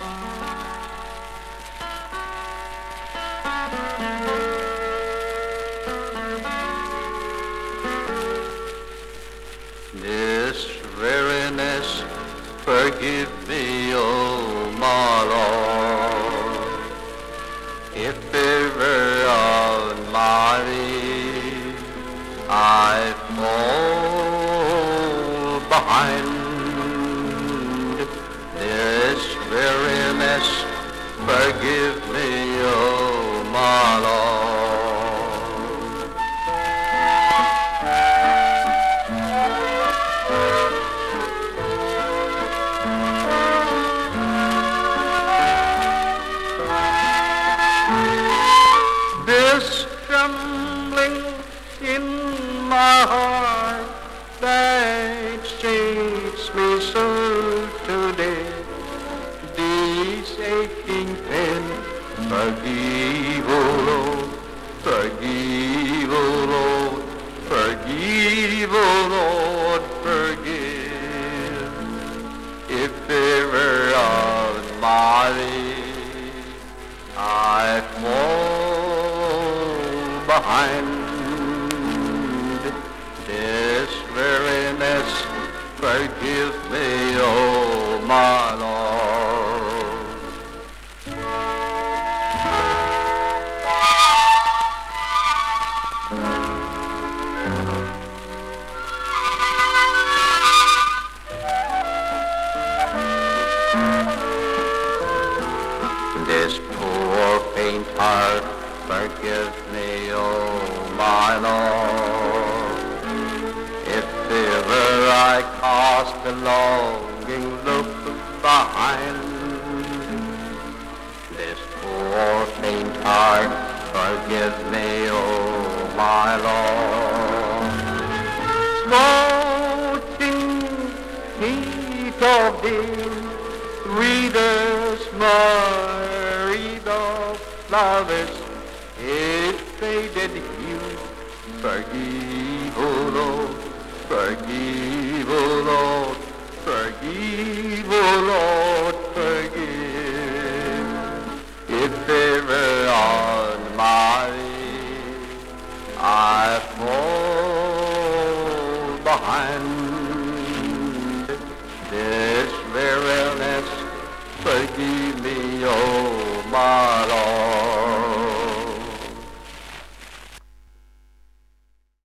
This weariness, forgive me, O oh my Lord, if ever on my I fall. My heart that shakes me so today. These aching pain, forgive, oh Lord, forgive, oh Lord, forgive, oh Lord, forgive. If ever on my I fall behind Forgive me, oh my Lord. This poor faint heart, forgive me, oh my Lord. If ever I a longing look behind this poor faint heart, forgive me, oh my Lord. Smoking heat of thee, readers, married of flowers, it faded hue. Forgive, oh Lord, forgive, evil, Lord, forgive if ever on my I fall behind.